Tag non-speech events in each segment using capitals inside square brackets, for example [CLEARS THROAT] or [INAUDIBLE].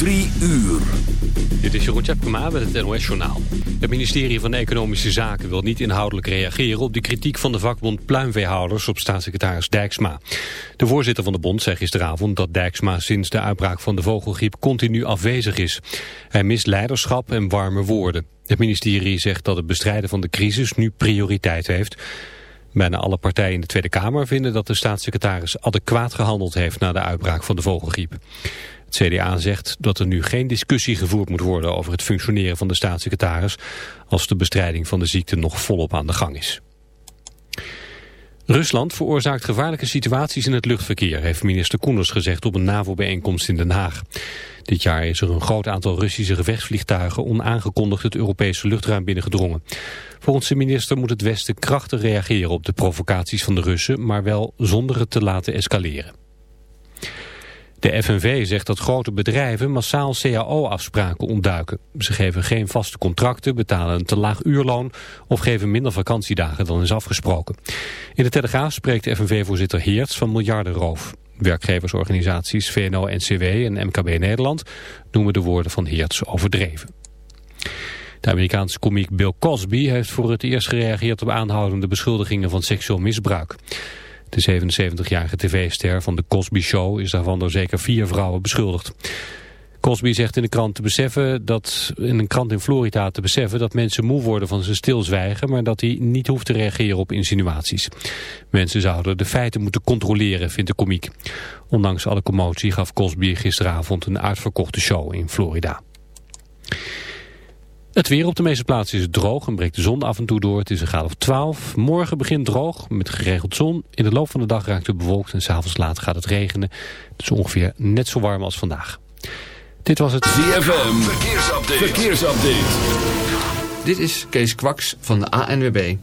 Drie uur. Dit is Jeroen Tjepkema met het NOS Journaal. Het ministerie van Economische Zaken wil niet inhoudelijk reageren... op de kritiek van de vakbond pluimveehouders op staatssecretaris Dijksma. De voorzitter van de bond zei gisteravond dat Dijksma... sinds de uitbraak van de vogelgriep continu afwezig is. Hij mist leiderschap en warme woorden. Het ministerie zegt dat het bestrijden van de crisis nu prioriteit heeft... Bijna alle partijen in de Tweede Kamer vinden dat de staatssecretaris adequaat gehandeld heeft na de uitbraak van de vogelgriep. Het CDA zegt dat er nu geen discussie gevoerd moet worden over het functioneren van de staatssecretaris als de bestrijding van de ziekte nog volop aan de gang is. Rusland veroorzaakt gevaarlijke situaties in het luchtverkeer, heeft minister Koenders gezegd op een NAVO-bijeenkomst in Den Haag. Dit jaar is er een groot aantal Russische gevechtsvliegtuigen onaangekondigd het Europese luchtruim binnengedrongen. Volgens de minister moet het Westen krachtig reageren op de provocaties van de Russen, maar wel zonder het te laten escaleren. De FNV zegt dat grote bedrijven massaal cao-afspraken ontduiken. Ze geven geen vaste contracten, betalen een te laag uurloon of geven minder vakantiedagen dan is afgesproken. In de Telegraaf spreekt FNV-voorzitter Heerts van miljardenroof. Werkgeversorganisaties VNO-NCW en MKB Nederland noemen de woorden van Heerts overdreven. De Amerikaanse komiek Bill Cosby heeft voor het eerst gereageerd op aanhoudende beschuldigingen van seksueel misbruik. De 77-jarige tv-ster van de Cosby Show is daarvan door zeker vier vrouwen beschuldigd. Cosby zegt in, de krant te beseffen dat, in een krant in Florida te beseffen dat mensen moe worden van zijn stilzwijgen, maar dat hij niet hoeft te reageren op insinuaties. Mensen zouden de feiten moeten controleren, vindt de komiek. Ondanks alle commotie gaf Cosby gisteravond een uitverkochte show in Florida. Het weer op de meeste plaatsen is droog en breekt de zon af en toe door. Het is een graad of 12. Morgen begint droog met geregeld zon. In de loop van de dag raakt het bewolkt en s'avonds laat gaat het regenen. Het is ongeveer net zo warm als vandaag. Dit was het ZFM. Verkeersupdate. Verkeersupdate. Dit is Kees Kwaks van de ANWB.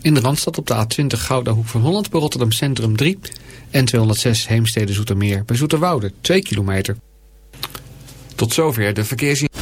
In de Randstad op de A20 Gouda Hoek van Holland bij Rotterdam Centrum 3 en 206 Heemstede Zoetermeer bij Zoeterwoude 2 kilometer. Tot zover de verkeersin op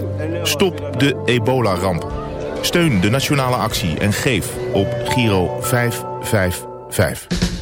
Stop de ebola-ramp. Steun de nationale actie en geef op Giro 555.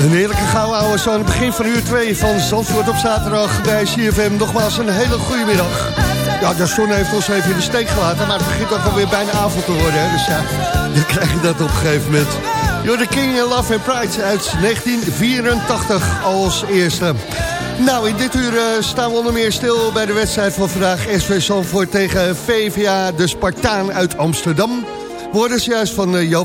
Een heerlijke gouden oude zo aan het begin van uur 2 van Zandvoort op zaterdag bij CFM. Nogmaals een hele goede middag. Ja, de zon heeft ons even in de steek gelaten, maar het begint ook alweer bijna avond te worden. Hè? Dus ja, dan krijg je dat op een gegeven moment. You're King in Love and Pride uit 1984 als eerste. Nou, in dit uur uh, staan we onder meer stil bij de wedstrijd van vandaag. SV Zandvoort tegen VVA, de Spartaan uit Amsterdam. Worden ze juist van uh.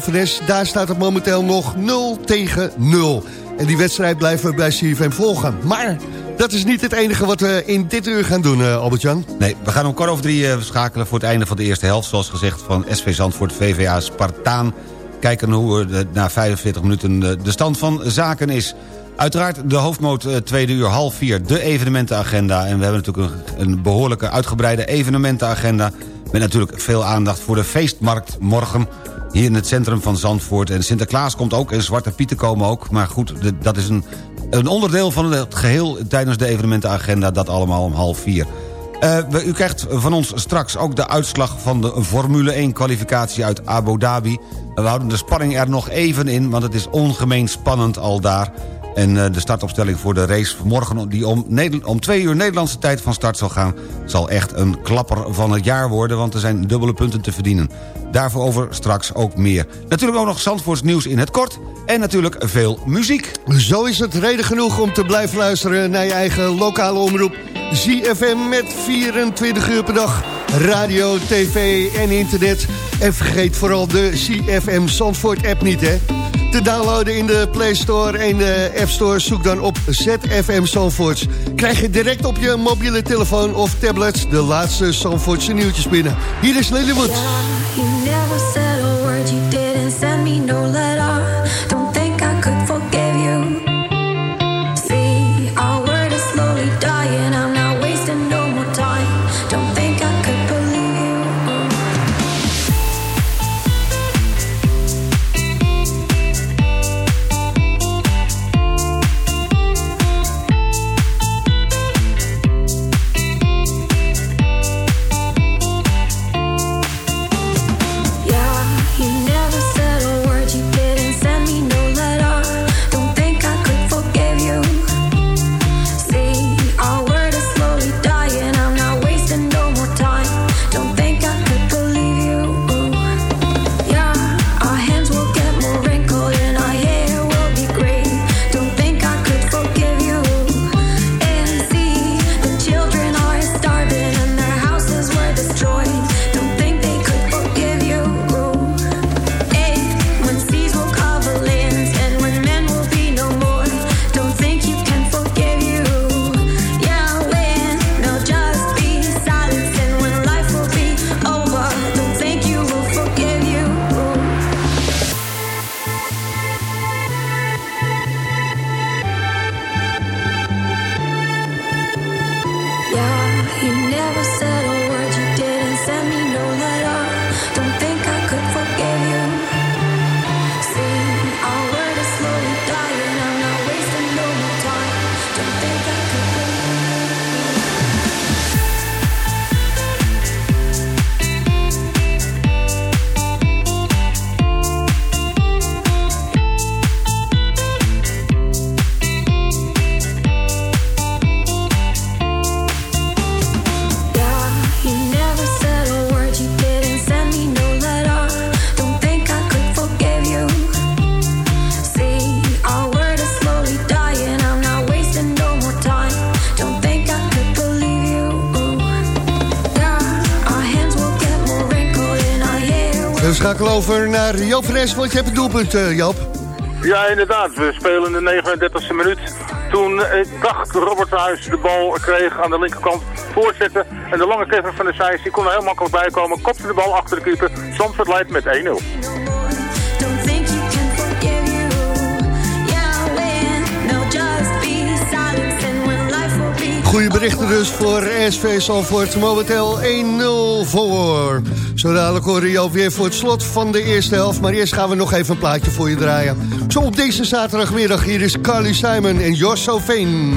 Daar staat het momenteel nog 0 tegen 0. En die wedstrijd blijven we bij CFM volgen. Maar dat is niet het enige wat we in dit uur gaan doen, uh, Albert-Jan. Nee, we gaan om kwart over drie uh, schakelen voor het einde van de eerste helft. Zoals gezegd van SV Zandvoort, VVA Spartaan. Kijken hoe de, na 45 minuten de, stand van zaken is. Uiteraard de hoofdmoot tweede uur half vier, de evenementenagenda. En we hebben natuurlijk een, een behoorlijke uitgebreide evenementenagenda... met natuurlijk veel aandacht voor de feestmarkt morgen hier in het centrum van Zandvoort. En Sinterklaas komt ook en Zwarte Pieten komen ook. Maar goed, dat is een, een onderdeel van het geheel tijdens de evenementenagenda. Dat allemaal om half vier. Uh, u krijgt van ons straks ook de uitslag van de Formule 1 kwalificatie uit Abu Dhabi. We houden de spanning er nog even in, want het is ongemeen spannend al daar. En uh, de startopstelling voor de race morgen... die om, om twee uur Nederlandse tijd van start zal gaan... zal echt een klapper van het jaar worden... want er zijn dubbele punten te verdienen. Daarvoor over straks ook meer. Natuurlijk ook nog Zandvoorts nieuws in het kort... en natuurlijk veel muziek. Zo is het reden genoeg om te blijven luisteren... naar je eigen lokale omroep. ZFM met 24 uur per dag. Radio, tv en internet. En vergeet vooral de ZFM Zandvoort app niet, hè te downloaden in de Play Store en de App Store. Zoek dan op ZFM Zandvoorts. Krijg je direct op je mobiele telefoon of tablet de laatste Zandvoortse nieuwtjes binnen. Hier is Lilywood. Over naar Joop van Es, want je hebt het doelpunt, uh, Joop. Ja, inderdaad. We spelen in de 39e minuut. Toen ik dacht Robert Huis de bal kreeg aan de linkerkant voortzetten. En de lange Kevin van der Zijs, die kon er heel makkelijk bij komen. Kopte de bal achter de keeper. Zandvoort leidt met 1-0. Goede berichten dus voor SV Salvoort. Momenteel 1-0 voor. Zo dadelijk horen je alweer voor het slot van de eerste helft. Maar eerst gaan we nog even een plaatje voor je draaien. Zo op deze zaterdagmiddag hier is Carly Simon en Jos Soveen.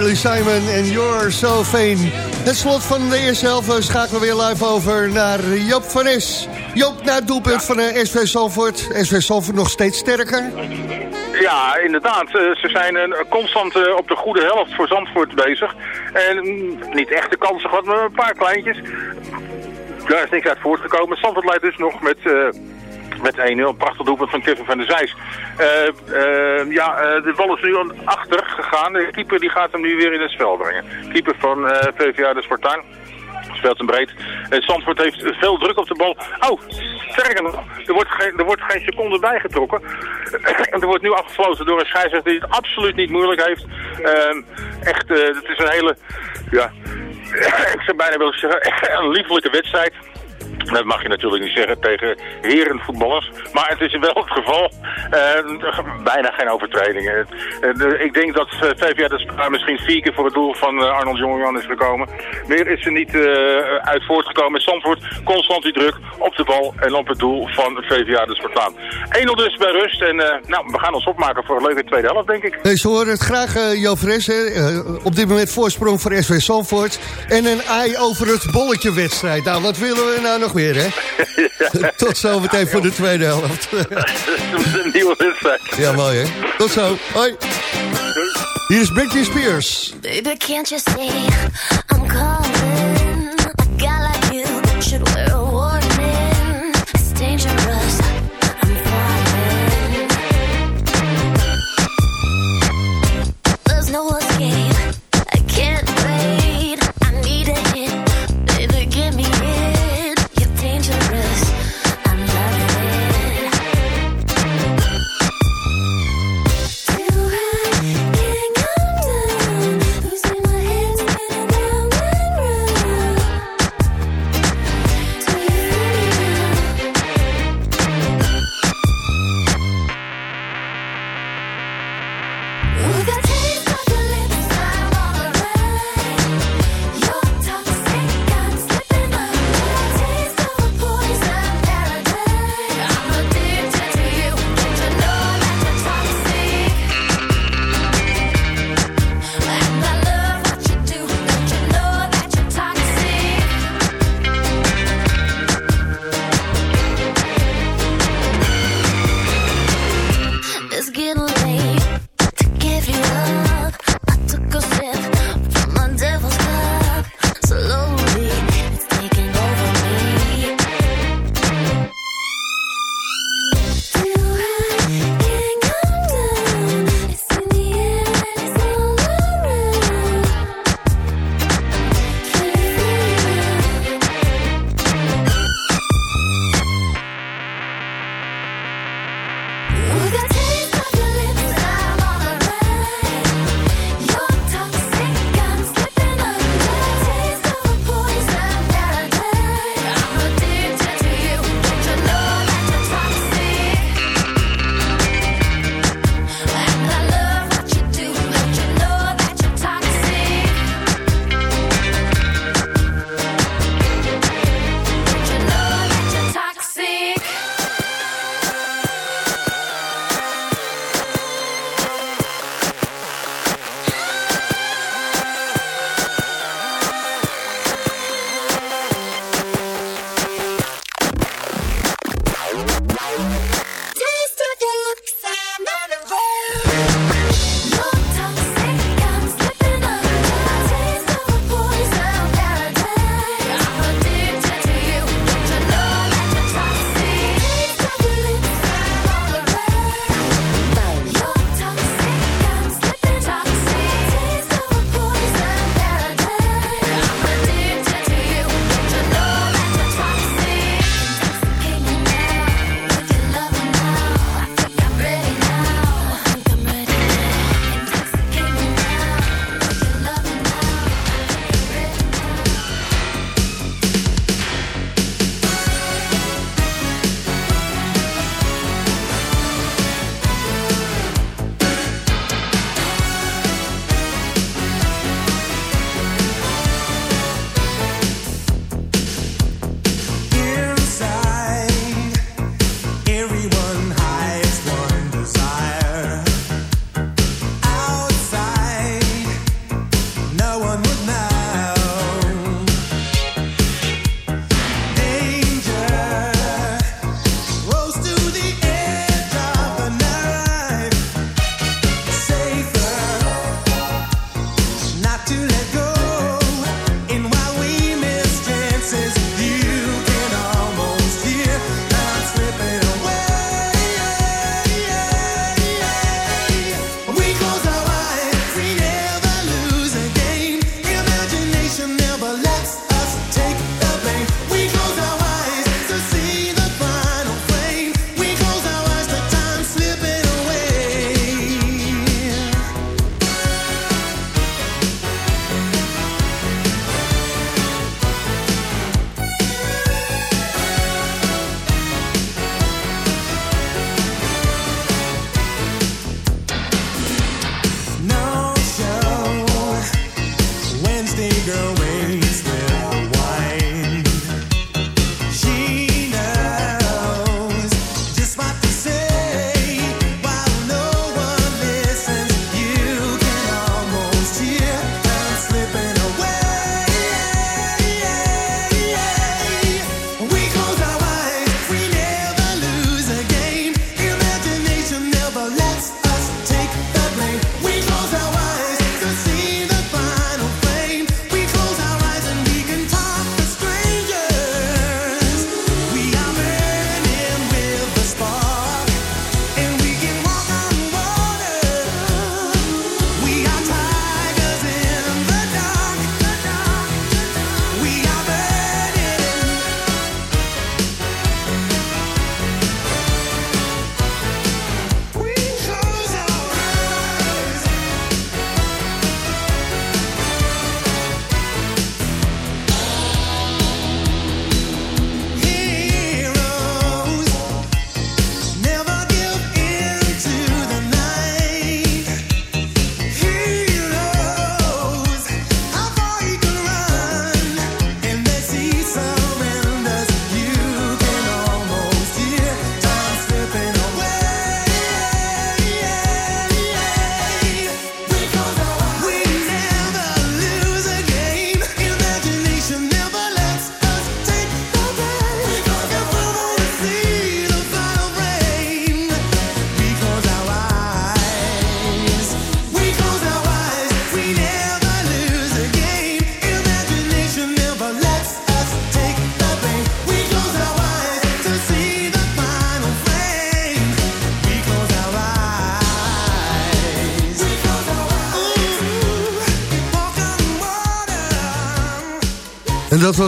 Carly Simon en You're So. Het slot van de eerste helft schakelen we weer live over naar Joop van Es. Joop, naar het doelpunt van uh, SV Salford. SV Salford nog steeds sterker? Ja, inderdaad. Eh, ze zijn uh, constant uh, op de goede helft voor Zandvoort bezig. En mm, niet echte kansen gehad, maar een paar kleintjes. Daar is niks uit voortgekomen. Zandvoort leidt dus nog met met 1-0. Prachtig doelpunt van Kevin van der Zijs. Uh, uh, ja, uh, de bal is nu achter gegaan. De keeper die gaat hem nu weer in het spel brengen. Keeper van VVA de Spartaan speelt hem breed. Uh, Zandvoort heeft veel druk op de bal. Oh, sterker nog, er wordt geen, er wordt geen seconde bijgetrokken. en [CLEARS THROAT] er wordt nu afgesloten door een scheidsrechter die het absoluut niet moeilijk heeft. Uh, echt, het is een hele, ja, [CLEARS THROAT] ik zou bijna willen [CLEARS THROAT] een liefelijke wedstrijd. Dat mag je natuurlijk niet zeggen tegen herenvoetballers. Maar het is wel het geval. Uh, bijna geen overtredingen. Uh, ik denk dat uh, VVA de misschien vier keer voor het doel van Arnold Jongejan is gekomen. Meer is er niet uit voortgekomen. Constant die druk op de bal en op het doel van VVA de Spartaan. 1-0 dus bij rust. En nou, we gaan ons opmaken voor een leuke tweede helft, denk ik. Hey, ze horen het graag, uh, Jo op dit moment voorsprong voor SV Zandvoort. En een ei over het bolletje wedstrijd. Nou, wat willen we nou nog meer? weer, hè? [LAUGHS] [LAUGHS] Tot zo meteen voor de tweede helft. [LAUGHS] een nieuwe wedstrijd. Ja, mooi, hè? Tot zo. Hoi. Hier is Britney Spears. Baby, can't you see I'm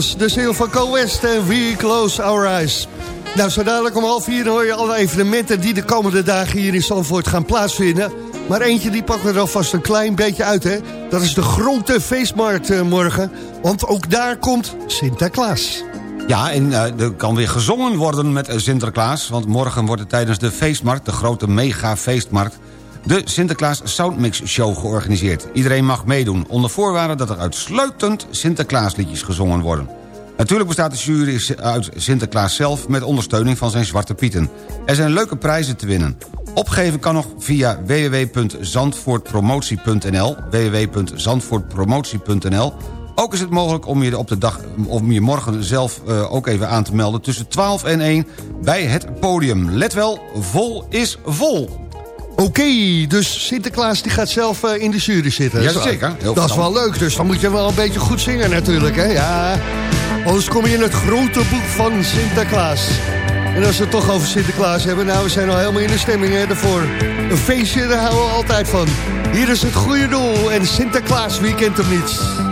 Was de ziel van Co West en We Close Our Eyes. Nou, zo dadelijk om half vier hoor je alle evenementen... die de komende dagen hier in Zandvoort gaan plaatsvinden. Maar eentje die pakken we er alvast een klein beetje uit, hè. Dat is de grote feestmarkt eh, morgen. Want ook daar komt Sinterklaas. Ja, en uh, er kan weer gezongen worden met Sinterklaas... want morgen wordt er tijdens de feestmarkt, de grote mega-feestmarkt... de Sinterklaas Soundmix Show georganiseerd. Iedereen mag meedoen, onder voorwaarde dat er uitsluitend Sinterklaasliedjes gezongen worden. Natuurlijk bestaat de jury uit Sinterklaas zelf... met ondersteuning van zijn Zwarte Pieten. Er zijn leuke prijzen te winnen. Opgeven kan nog via www.zandvoortpromotie.nl www.zandvoortpromotie.nl ook is het mogelijk om je op de dag om morgen zelf uh, ook even aan te melden... tussen 12 en 1 bij het podium. Let wel, vol is vol. Oké, dus Sinterklaas die gaat zelf uh, in de jury zitten. Ja, zeker. dat is wel leuk, dus dan moet je wel een beetje goed zingen natuurlijk, hè? Ja, anders kom je in het grote boek van Sinterklaas. En als we het toch over Sinterklaas hebben... nou, we zijn al helemaal in de stemming hè, daarvoor. Een feestje, daar houden we altijd van. Hier is het goede doel en Sinterklaas, wie kent hem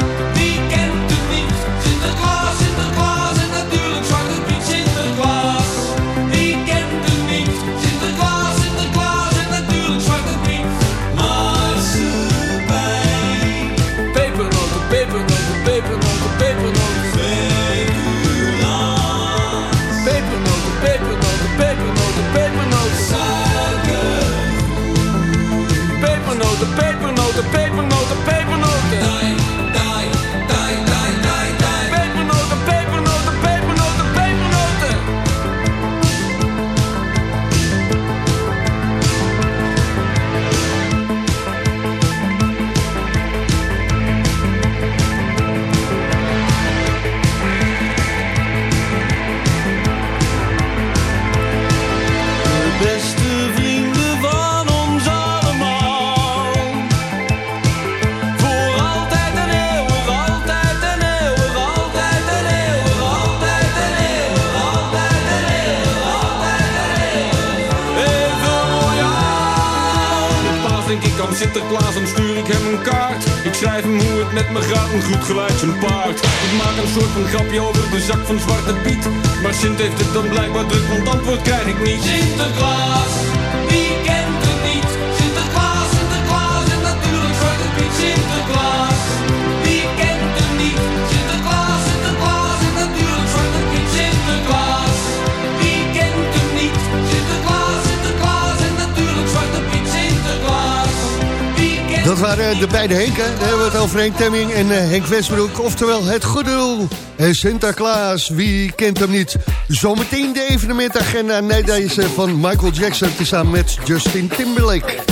een grapje over de zak van Zwarte Piet. Maar Sint heeft het dan blijkbaar de beide Henken. Daar hebben we het over Henk Temming en eh, Henk Westbroek. Oftewel het goede doel. En Sinterklaas, wie kent hem niet? Zometeen de evenementagenda. Nee, van Michael Jackson... samen met Justin Timberlake.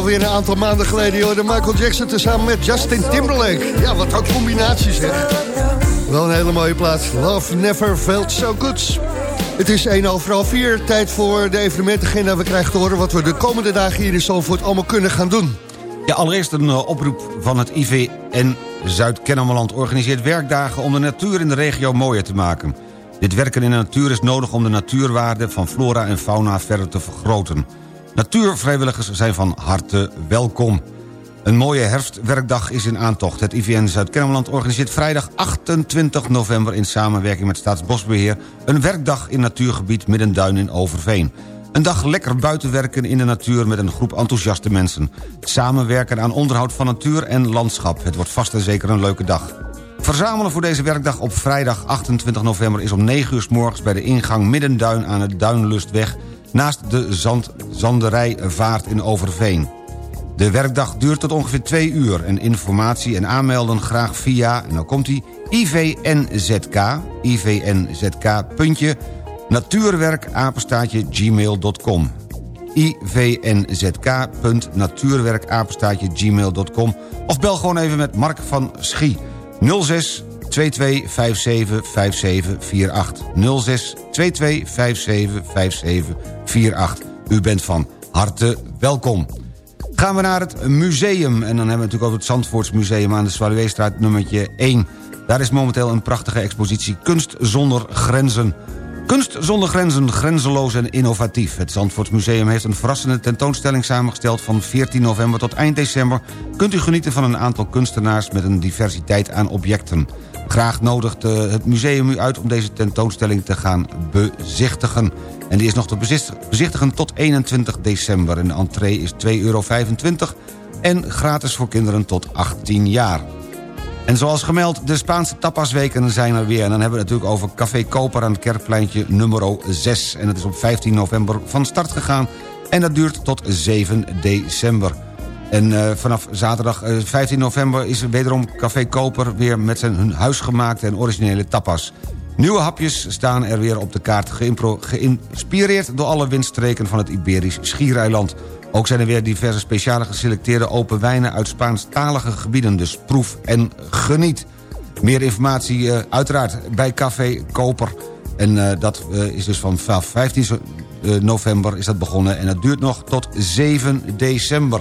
Alweer een aantal maanden geleden, hoor. De Michael Jackson tezamen met Justin Timberlake. Ja, wat ook combinaties, zeg. Wel een hele mooie plaats. Love never felt so good. Het is 1 over half 4, tijd voor de evenementagenda. We krijgen te horen wat we de komende dagen hier in Zandvoort allemaal kunnen gaan doen. Ja, allereerst een eh, oproep van het IVN Zuid-Kennemerland... organiseert werkdagen om de natuur in de regio mooier te maken. Dit werken in de natuur is nodig om de natuurwaarde van flora en fauna verder te vergroten. Natuurvrijwilligers zijn van harte welkom. Een mooie herfstwerkdag is in aantocht. Het IVN Zuid-Kennemerland organiseert vrijdag 28 november... in samenwerking met Staatsbosbeheer... een werkdag in natuurgebied Middenduin in Overveen. Een dag lekker buiten werken in de natuur met een groep enthousiaste mensen. Samenwerken aan onderhoud van natuur en landschap. Het wordt vast en zeker een leuke dag. Verzamelen voor deze werkdag op vrijdag 28 november... is om 9 uur s morgens bij de ingang Middenduin aan het Duinlustweg... naast de zand, Zanderij Vaart in Overveen. De werkdag duurt tot ongeveer 2 uur... en informatie en aanmelden graag via, dan komt hij... IVNZK, IVNZK, puntje, gmail.com ivnzk.natuurwerkapenstaatje.gmail.com of bel gewoon even met Mark van Schie. 06 22 57 57 48 06 22 57 57 48 U bent van harte welkom. Gaan we naar het museum. En dan hebben we natuurlijk over het Zandvoortsmuseum aan de Zwaluweestraat nummertje 1. Daar is momenteel een prachtige expositie Kunst zonder grenzen. Kunst zonder grenzen, grenzeloos en innovatief. Het Zandvoortsmuseum heeft een verrassende tentoonstelling samengesteld... van 14 november tot eind december... kunt u genieten van een aantal kunstenaars... met een diversiteit aan objecten. Graag nodigt het museum u uit om deze tentoonstelling te gaan bezichtigen. En die is nog te bezicht- bezichtigen tot 21 december. En de entree is 2,25 euro en gratis voor kinderen tot 18 jaar. En zoals gemeld, de Spaanse tapasweken zijn er weer. En dan hebben we het natuurlijk over Café Koper aan het Kerkpleintje nummer 6. En dat is op 15 november van start gegaan. En dat duurt tot 7 december. En eh, vanaf zaterdag eh, 15 november is er wederom Café Koper... weer met zijn hun huisgemaakte en originele tapas. Nieuwe hapjes staan er weer op de kaart... geïnspireerd door alle windstreken van het Iberisch Schiereiland. Ook zijn er weer diverse speciale geselecteerde open wijnen... uit Spaanstalige gebieden, dus proef en geniet. Meer informatie eh, uiteraard bij Café Koper. En eh, dat eh, is dus van vanaf 15 eh, november is dat begonnen... en dat duurt nog tot 7 december.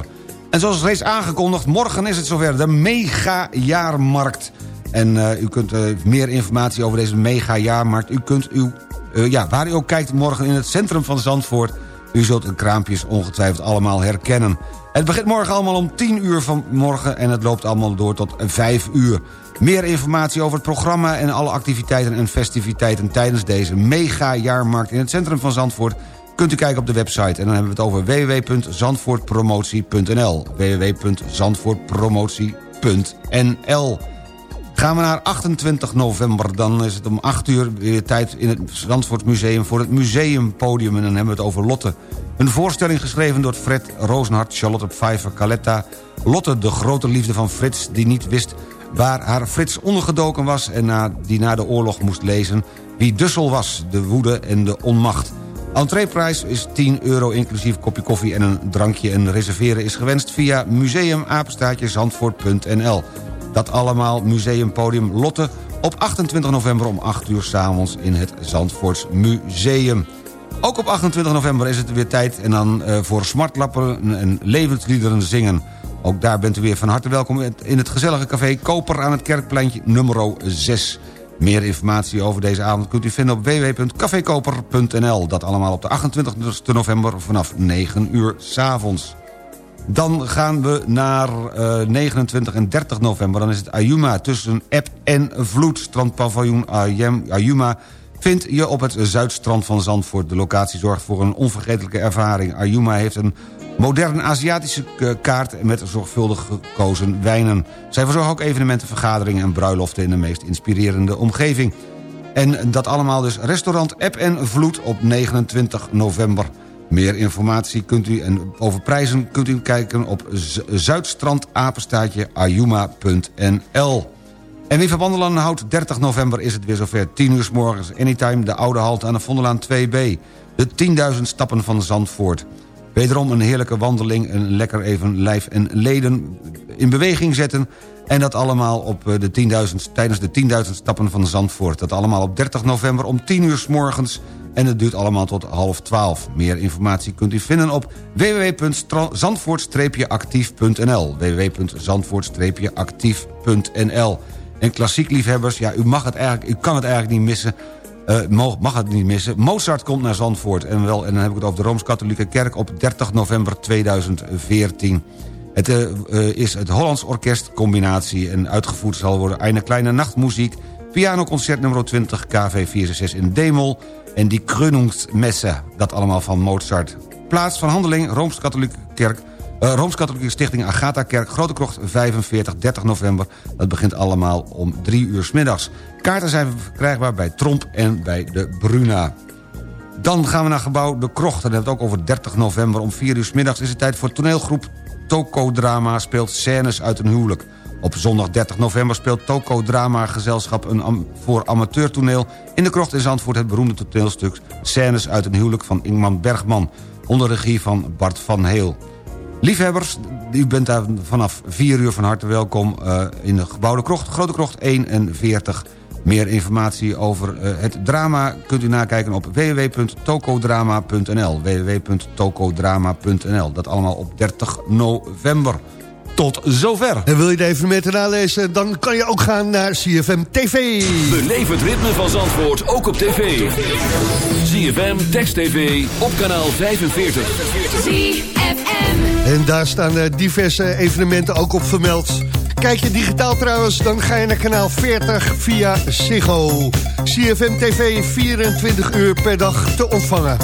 En zoals reeds aangekondigd, morgen is het zover. De mega-jaarmarkt. En eh, u kunt eh, meer informatie over deze mega-jaarmarkt... u kunt uw, eh, ja, waar u ook kijkt morgen in het centrum van Zandvoort... u zult de kraampjes ongetwijfeld allemaal herkennen. Het begint morgen allemaal om 10 uur van morgen... en het loopt allemaal door tot 5 uur. Meer informatie over het programma en alle activiteiten en festiviteiten... tijdens deze mega-jaarmarkt in het centrum van Zandvoort kunt u kijken op de website. En dan hebben we het over www.zandvoortpromotie.nl www.zandvoortpromotie.nl Gaan we naar 28 november, dan is het om 8 uur weer tijd in het Zandvoortmuseum voor het museumpodium. En dan hebben we het over Lotte. Een voorstelling geschreven door Fred Rozenhart, Charlotte Pfeiffer, Caletta. Lotte, de grote liefde van Frits, die niet wist waar haar Frits ondergedoken was... en na, die na de oorlog moest lezen wie Dussel was, de woede en de onmacht. Entreeprijs is 10 euro inclusief kopje koffie en een drankje... en reserveren is gewenst via museumapenstaatjeszandvoort.nl. Dat allemaal Museumpodium Lotte op 28 november om 8 uur s'avonds in het Zandvoorts Museum. Ook op 28 november is het weer tijd en dan eh, voor smartlappen en levensliederen zingen. Ook daar bent u weer van harte welkom in het gezellige café Koper aan het Kerkpleintje nummer 6. Meer informatie over deze avond kunt u vinden op www.cafekoper.nl. Dat allemaal op de 28 november vanaf 9 uur s'avonds. Dan gaan we naar eh, 29 en 30 november. Dan is het Ayuma tussen eb en vloed. Strandpaviljoen Ayuma vindt je op het zuidstrand van Zandvoort. De locatie zorgt voor een onvergetelijke ervaring. Ayuma heeft een moderne Aziatische eh, kaart met zorgvuldig gekozen wijnen. Zij verzorgen ook evenementen, vergaderingen en bruiloften... in de meest inspirerende omgeving. En dat allemaal dus restaurant App en Vloed op 29 november. Meer informatie kunt u en over prijzen kunt u kijken op Z- zuidstrandapenstaatje ayuma.nl. En wie van Wandelen houdt 30 november is het weer zover. 10 uur s morgens, anytime, de oude halte aan de Vondelaan 2B. De 10.000 stappen van Zandvoort. Wederom een heerlijke wandeling, een lekker even lijf en leden in beweging zetten... En dat allemaal op eh, de 10.000 tijdens de 10.000 stappen van Zandvoort. Dat allemaal op 30 november om 10 uur s morgens. En het duurt allemaal tot half 12. Meer informatie kunt u vinden op www.zandvoort-actief.nl www.zandvoort-actief.nl En klassiek liefhebbers, ja, u, mag het eigenlijk, u kan het eigenlijk niet missen... Eh, mag, het niet missen. Mozart komt naar Zandvoort. En, wel, en dan heb ik het over de Rooms-Katholieke Kerk op 30 november 2014. Het eh, eh, is het Hollands Orkest combinatie en uitgevoerd zal worden... Eine Kleine Nachtmuziek, pianoconcert nummer 20... KV 466 in D-mol en die Krönungsmesse. Dat allemaal van Mozart. Plaats van handeling Rooms-Katholieke Kerk... Rooms-Katholieke Stichting Agatha Kerk, Grote Krocht 45, 30 november. Dat begint allemaal om 3 uur middags. Kaarten zijn verkrijgbaar bij Tromp en bij de Bruna. Dan gaan we naar gebouw De Krocht. Dat hebben het ook over 30 november. Om 4 uur 's middags is het tijd voor toneelgroep Tokodrama speelt scènes uit een huwelijk. Op zondag 30 november speelt Tokodrama gezelschap een am voor amateurtoneel... in de krocht in Zandvoort het beroemde toneelstuk... Scènes uit een huwelijk van Ingman Bergman... onder regie van Bart van Heel. Liefhebbers, u bent daar vanaf 4 uur van harte welkom... eh, in de gebouwde krocht, Grote Krocht 41. Meer informatie over eh, het drama kunt u nakijken op www.tokodrama.nl www.tokodrama.nl Dat allemaal op 30 november. Tot zover. En wil je de evenementen nalezen, dan kan je ook gaan naar CFM TV. Beleef het ritme van Zandvoort ook op tv. ZFM, Text TV, op kanaal 45. ZFM. En daar staan eh, diverse evenementen ook op vermeld. Kijk je digitaal trouwens, dan ga je naar kanaal 40 via Ziggo. CFM TV 24 uur per dag te ontvangen.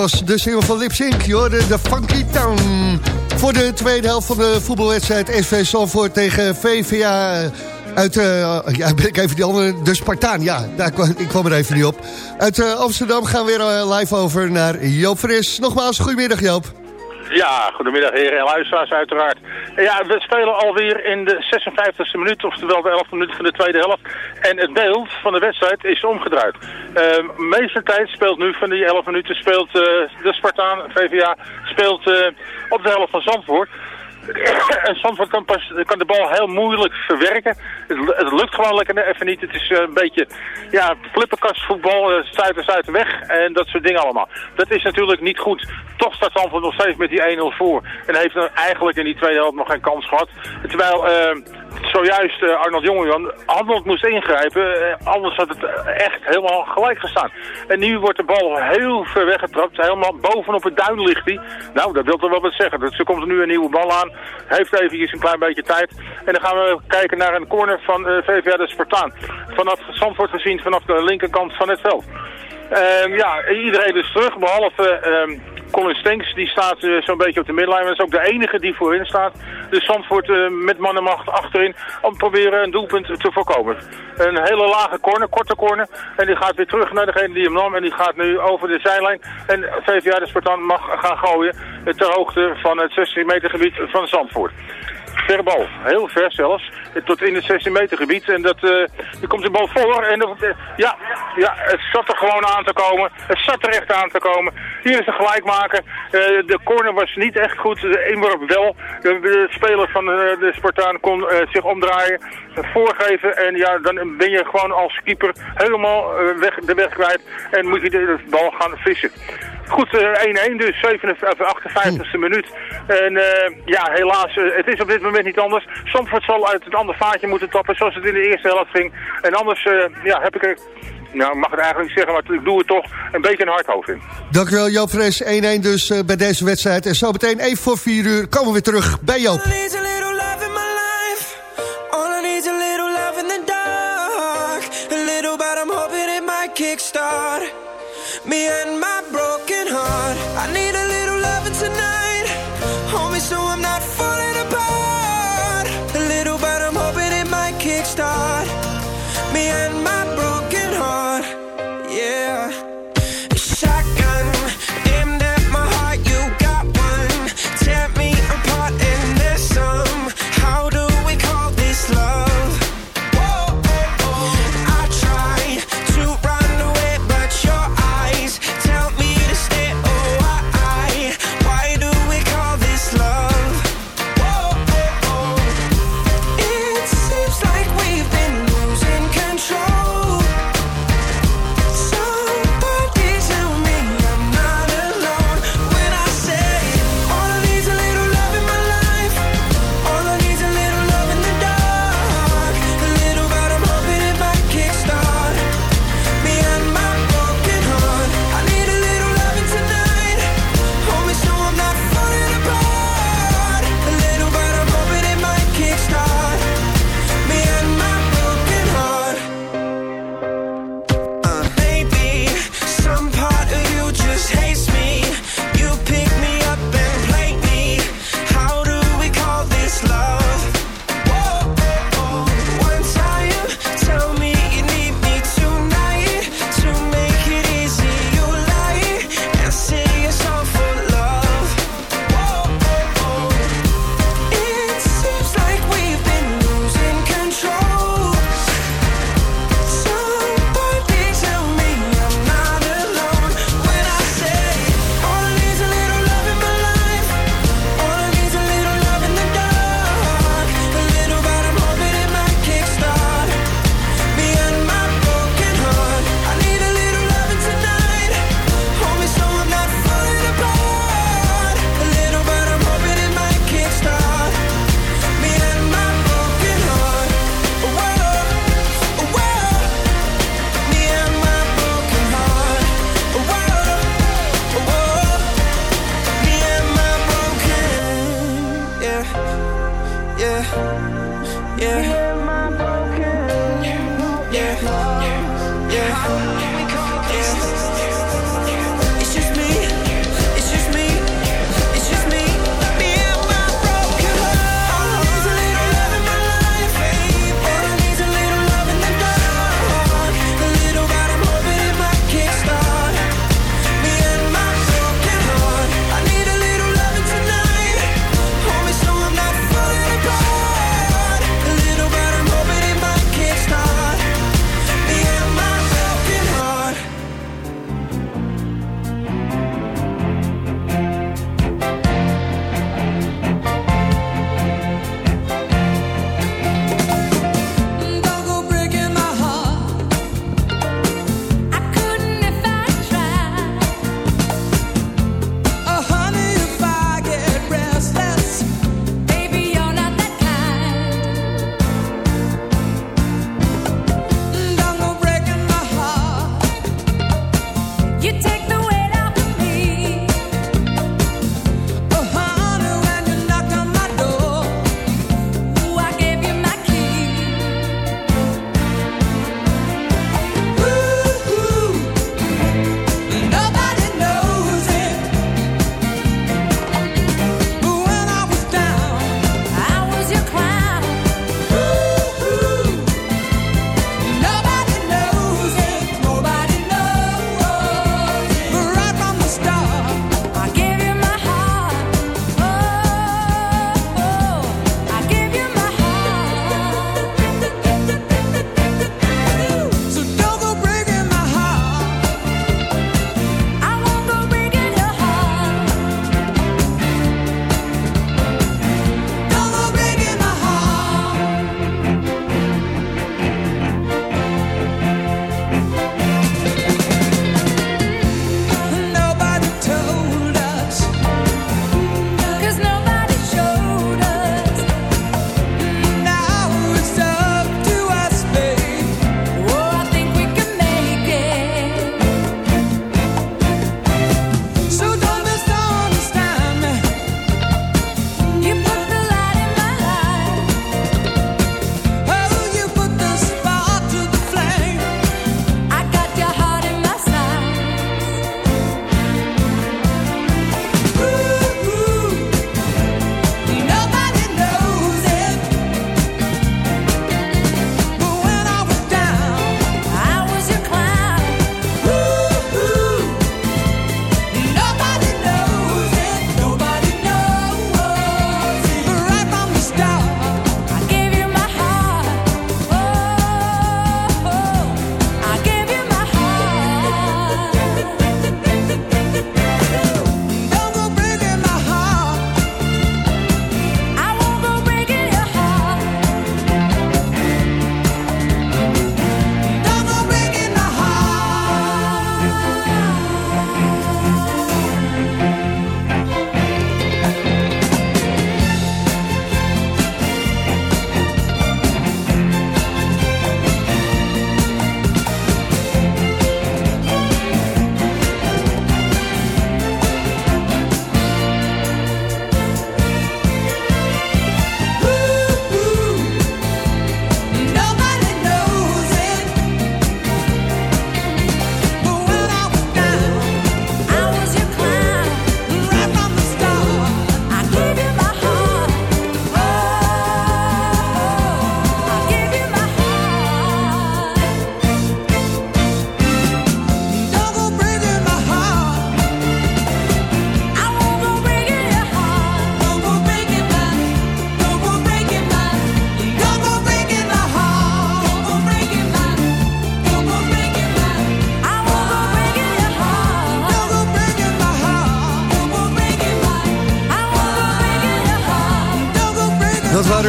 Was de single van Lip Sync. De Funky Town. Voor de tweede helft van de voetbalwedstrijd SV Zandvoort tegen VVA uit... eh, ja, ben ik even die andere... De Spartaan, ja, daar kwam, ik kwam er even niet op. Uit eh, Amsterdam gaan we weer eh, live over naar Joop Fris. Nogmaals, goedemiddag Joop. Ja, goedemiddag heren en luisteraars uiteraard. Ja, we spelen alweer in de 56e minuut, oftewel de 11e minuut van de tweede helft. En het beeld van de wedstrijd is omgedraaid. Uh, meeste tijd speelt nu van die 11 minuten speelt eh, de Spartaan, VVA, speelt eh, op de helft van Zandvoort. [COUGHS] En Zandvoort kan, kan de bal heel moeilijk verwerken. Het, lukt gewoon lekker even niet. Het is eh, een beetje ja, flipperkastvoetbal, stuiten, stuiten weg en dat soort dingen allemaal. Dat is natuurlijk niet goed. Toch staat Zandvoort nog steeds met die 1-0 voor. En heeft dan eigenlijk in die tweede helft nog geen kans gehad. Terwijl eh, zojuist uh, Arnold Jongejan handeld moest ingrijpen. Uh, anders had het echt helemaal gelijk gestaan. En nu wordt de bal heel ver weggetrapt. Helemaal bovenop het duin ligt hij. Nou, dat wil toch wel wat zeggen. Dus er komt nu een nieuwe bal aan. Heeft eventjes een klein beetje tijd. En dan gaan we kijken naar een corner van uh, VVA de Spartaan. Vanaf Zandvoort gezien, vanaf de linkerkant van het veld. Uh, ja, iedereen is terug, behalve uh, Colin Stenks. Die staat uh, zo'n beetje op de middenlijn. Dat is ook de enige die voorin staat. Dus Zandvoort uh, met mannenmacht achterin om te proberen een doelpunt te voorkomen. Een hele lage corner, korte corner. En die gaat weer terug naar degene die hem nam. En die gaat nu over de zijlijn. En VVA de Spartaan mag gaan gooien ter hoogte van het 16 meter gebied van Zandvoort verre bal. Heel ver zelfs. Tot in het 16 meter gebied. En dat, uh, er komt de bal voor. En uh, ja, ja, het zat er gewoon aan te komen. Het zat er echt aan te komen. Hier is een gelijkmaker. Uh, de corner was niet echt goed. De inworp wel. De, de speler van de, de Spartaan kon zich omdraaien. Voorgeven. En ja, dan ben je gewoon als keeper helemaal weg, de weg kwijt. En moet je de bal gaan vissen. Goed, 1-1 dus, 57, 58e minuut. En uh, ja, helaas, uh, het is op dit moment niet anders. Zandvoort zal uit het andere vaatje moeten tappen, zoals het in de eerste helft ging. En anders uh, ja, heb ik er, nou mag het eigenlijk niet zeggen, maar ik doe het toch een beetje een hard hoofd in. Dankjewel Joop Fres, 1-1 dus bij deze wedstrijd. En zo meteen even voor 4 uur komen we weer terug bij Joop. Kickstart me and my broken heart. I need a little loving tonight. Hold me so I'm not falling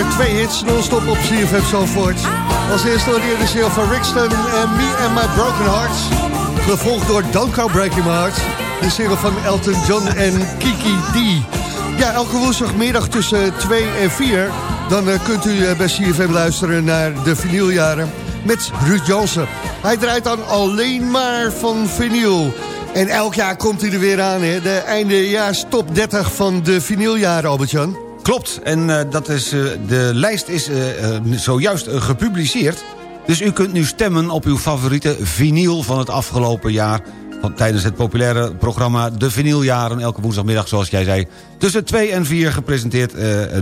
Twee hits non-stop op CFM Zandvoort. Als eerste hoorde de single van Rixton en Me and My Broken Hearts. Gevolgd door Don't Go Breaking My Heart. De single van Elton John en Kiki D. Ja, elke woensdagmiddag tussen 2 en 4... dan eh, kunt u eh, bij CFM luisteren naar de vinyljaren met Ruud Jansen. Hij draait dan alleen maar van vinyl. En elk jaar komt hij er weer aan, hè? de eindejaars top 30 van de vinyljaren, Albert-Jan. Klopt, en eh, dat is, eh, de lijst is eh, zojuist gepubliceerd. Dus u kunt nu stemmen op uw favoriete vinyl van het afgelopen jaar... Van, tijdens het populaire programma De Vinyljaren... elke woensdagmiddag, zoals jij zei, tussen 2 en 4... gepresenteerd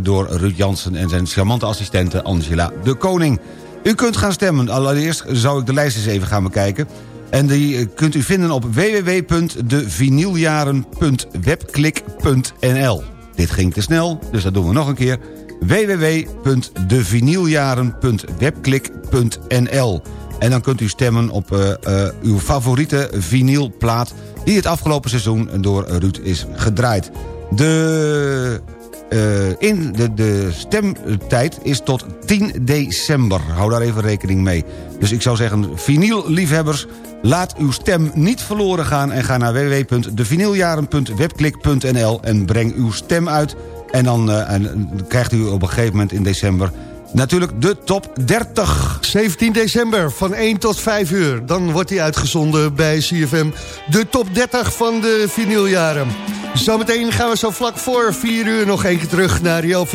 door Ruud Jansen en zijn charmante assistente Angela de Koning. U kunt gaan stemmen. Allereerst zou ik de lijst eens even gaan bekijken. En die kunt u vinden op www.devinyljaren.webklik.nl Dit ging te snel, dus dat doen we nog een keer. www.devinyljaren.webklik.nl En dan kunt u stemmen op eh, eh, uw favoriete vinylplaat... die het afgelopen seizoen door Ruud is gedraaid. De eh, in de, de stemtijd is tot 10 december. Hou daar even rekening mee. Dus ik zou zeggen, vinylliefhebbers... laat uw stem niet verloren gaan... en ga naar www.devinyljaren.webklik.nl en breng uw stem uit. En dan, eh, en krijgt u op een gegeven moment in december... natuurlijk de top 30. 17 december van 1 tot 5 uur. Dan wordt hij uitgezonden bij CFM. De top 30 van de vinyljaren. Zometeen gaan we zo vlak voor 4 uur nog één keer terug naar Rio.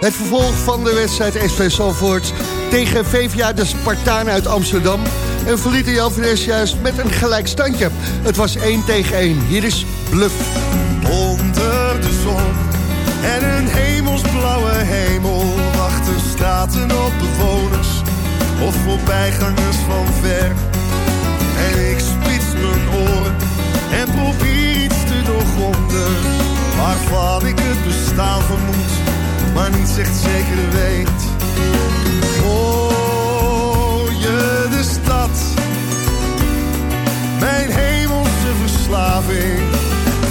Het vervolg van de wedstrijd SV Salvoort tegen VVA de Spartaan uit Amsterdam. En verlieten Veres juist met een gelijk standje. Het was 1 tegen 1. Hier is Bluff. Onder de zon en een hemelsblauwe hemel wachten straten op bewoners of voorbijgangers van ver. En ik spits mijn oren en probeer iets te doorgronden waarvan ik het bestaan vermoed, maar niet echt zeker weet. Mijn hemelse verslaving?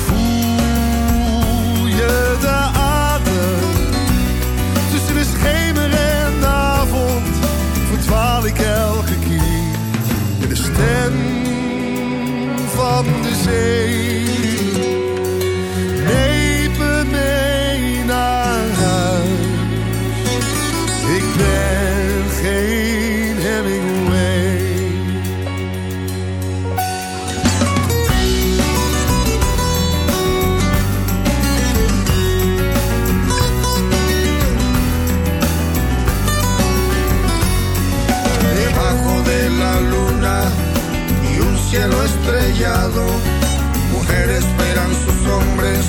Voel je de adem tussen de schemer en de avond? Verdwaal ik elke keer in de stem van de zee. Mujeres esperan sus hombres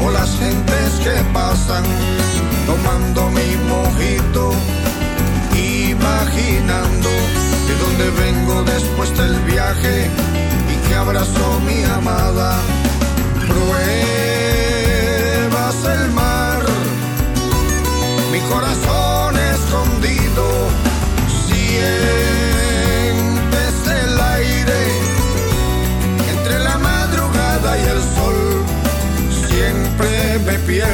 o las gentes que pasan tomando mi mojito, imaginando de dónde vengo después del viaje y que abrazo mi amada. Pruebas el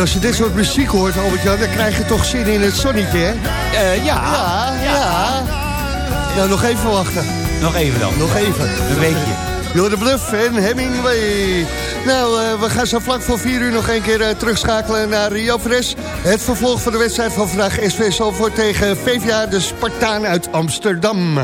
En als je dit soort muziek hoort, Albert-Jan, dan krijg je toch zin in het zonnetje, hè? Eh, ja. Ja, ja. Nou, nog even wachten. Nog even dan. Nog even. Een weekje. Door de Bluff en Hemingway. Nou, eh, we gaan zo vlak voor 4 uur nog een keer eh, terugschakelen naar Rio Fres. Het vervolg van de wedstrijd van vandaag SV Salvoort tegen VVA de Spartaan uit Amsterdam.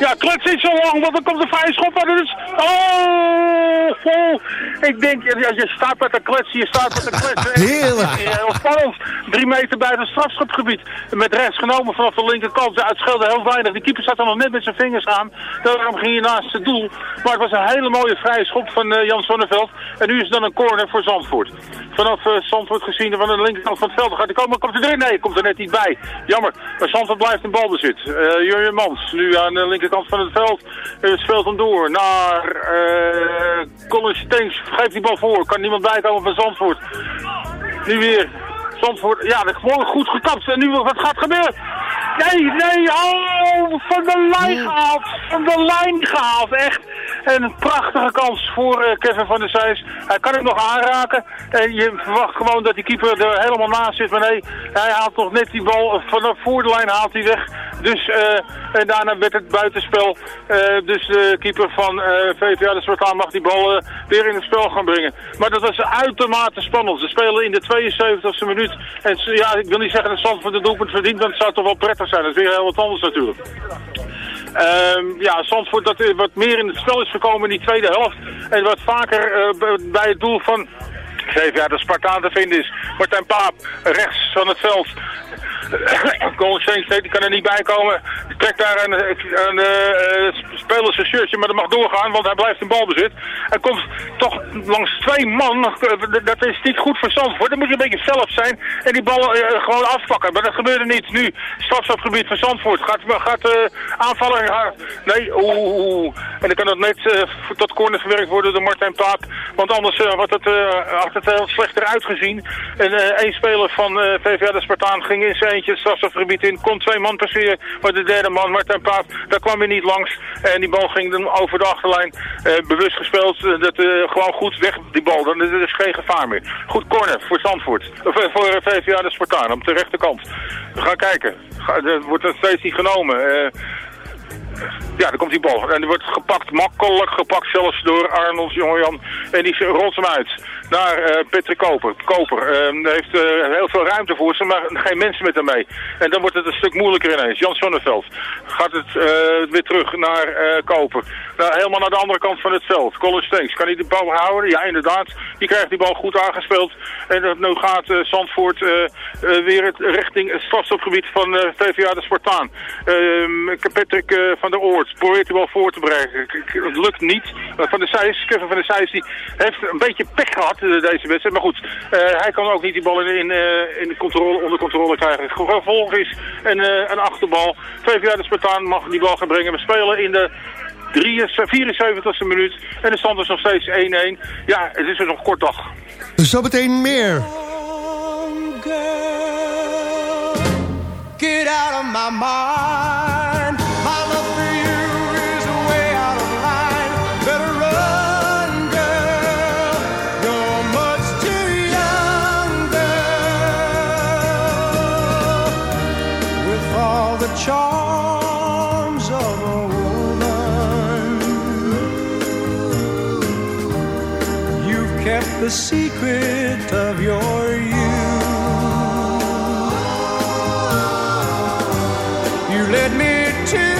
Ja, kluts is zo lang, want dan komt de vrije schop. Is... Oh, vol. Ik denk, ja, je staat met de klets, je staat met de klets. [LAUGHS] Heerlijk. Drie meter bij het strafschopgebied. Met rechts genomen vanaf de linkerkant. Het scheelde heel weinig. Die keeper zat er nog net met zijn vingers aan. Daarom ging hij naast het doel. Maar het was een hele mooie vrije schop van eh, Jan Sonneveld. En nu is het dan een corner voor Zandvoort. Vanaf eh, Zandvoort gezien van de linkerkant van het veld. Gaat hij komen, komt hij erin? Nee, komt er net niet bij. Jammer. Maar Zandvoort blijft in balbezit. Uh, Jurjen Mans, nu aan de linkerkant van het veld. Uh, speelt hem door naar uh, Colin Steens. Geeft die bal voor. Kan niemand bijkomen van Zandvoort. Nu weer. Zandvoort, ja, dat gewoon goed gekapt. En nu, wat gaat gebeuren? Nee, nee, oh, van de lijn gehaald. Van de lijn gehaald, echt. En een prachtige kans voor uh, Kevin van der Zijs. Hij kan hem nog aanraken. En je verwacht gewoon dat die keeper er helemaal naast zit. Maar nee, hij haalt nog net die bal vanaf voor de lijn haalt hij weg. Dus, uh, en daarna werd het buitenspel. Uh, dus de keeper van VVA de Zwartaan mag die bal weer in het spel gaan brengen. Maar dat was uitermate spannend. Ze spelen in de 72e minuut. En ja, ik wil niet zeggen dat stand van de doelpunt verdient, want het zou toch wel prettig zijn. Dat is weer heel wat anders natuurlijk. Um, ja, Zandvoort dat wat meer in het spel is gekomen in die tweede helft. En wat vaker bij het doel van VVA de Spartaan te vinden is. Martijn Paap, rechts van het veld. [COUGHS] Colin Steens die kan er niet bij komen. Trekt daar een, een, een speler zijn shirtje, maar dat mag doorgaan, want hij blijft in balbezit. Hij komt toch langs twee man. Dat is niet goed voor Zandvoort. Dan moet je een beetje zelf zijn en die bal gewoon afpakken. Maar dat gebeurde niet. Nu, strafschopgebied van Zandvoort. Gaat, gaat aanvaller... Nee, oeh. En dan kan dat net tot corner verwerkt worden door Martijn Paap. Want anders had het, had het heel slechter uitgezien. En één speler van VVA de Spartaan ging in eentje het strafschopgebied in. Kon twee man passeren. Maar de derde man, Martijn Paap, daar kwam hij niet langs. En die bal ging dan over de achterlijn. bewust gespeeld. dat gewoon goed weg, die bal. Dan is er geen gevaar meer. Goed corner voor Zandvoort. Voor VVA de Spartaan, op de rechterkant. We gaan kijken. Er wordt er steeds niet genomen. Uh, ja, dan komt die bal. En die wordt gepakt, makkelijk gepakt zelfs door Arnold Jongejan. En die rolt hem uit naar uh, Patrick Koper. Koper uh, heeft uh, heel veel ruimte voor ze, maar geen mensen met hem mee. En dan wordt het een stuk moeilijker ineens. Jan Sonneveld gaat het weer terug naar Koper. Nou, helemaal naar de andere kant van het veld. Colin Steens, kan hij de bal houden? Ja, inderdaad. Die krijgt die bal goed aangespeeld. En nu gaat Zandvoort weer het, richting het strafstopgebied van VVA de Spartaan. Ehm, Patrick van der Oort probeert die bal voor te brengen. Het lukt niet. Van de Seis, Kevin van de Seis, die heeft een beetje pech gehad deze wedstrijd. Maar goed, uh, hij kan ook niet die bal in, uh, in controle, onder controle krijgen. Gevolg is een, uh, een achterbal. VVA de Spartaan mag die bal gaan brengen. We spelen in de 74e minuut. En de stand is nog steeds 1-1. Ja, het is dus nog kort dag. Zometeen meer. Get out of my mind. Charms of a woman, you've kept the secret of your youth. You led me to